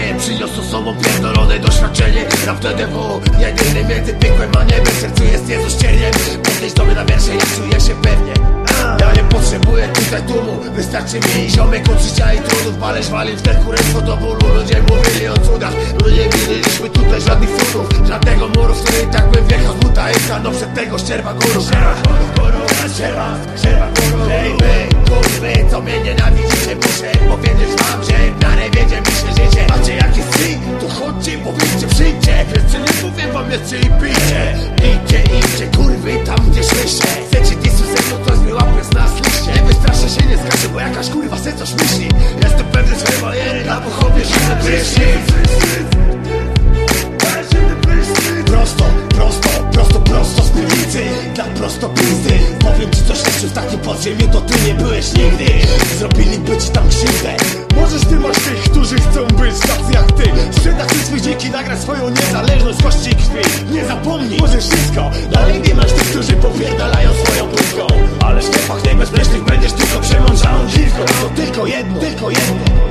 wiem Przyniosło sobą pierdolone doświadczenie. Rap TDW, jedyny między piekłem a niebem. Sercu jest Jezus cieniem Podejść do mnie na wiersze, ja czuję się pewnie. Ja nie potrzebuję tutaj tłumu. Wystarczy mi ziomek od życia i trudów. Palesz wali w te kurestwo do bólu Ludzie mówili o cudach. No nie widzieliśmy tutaj żadnych cudów. Żadnego muru, w który i tak bym wjechał z buta i stanął przed tego ścierwa guru. Ścierwa guru, ścierwa, ścierwa guru. Baby, kurwy, co mnie nienawidzicie Muszę powiedzieć to chodźcie, powiedzcie, przyjdźcie Wiecie, nie mówię wam jeszcze i pijcie. Idźcie, idźcie, kurwy, tam gdzie słyszę Chcecie disu ze mną, to wyłapie z nas liście. Nie wystraszę się, nie skaczę, bo jakaś kurwa se coś myśli. Jestem pewny swojej bariery, na pochowie się prysznic Prosto, prosto, prosto, prosto z piwnicy. Tak prosto pizdy. Powiem ci coś jeszcze w takim podziemiu To ty nie byłeś nigdy swoją niezależność z kości krwi. Nie zapomnij, możesz wszystko. Dalej nie masz tych, którzy popierdalają swoją płytką. Ale w sklepach niebezpiecznych będziesz tylko przemączałą dziwką To tylko jedno, tylko jedno.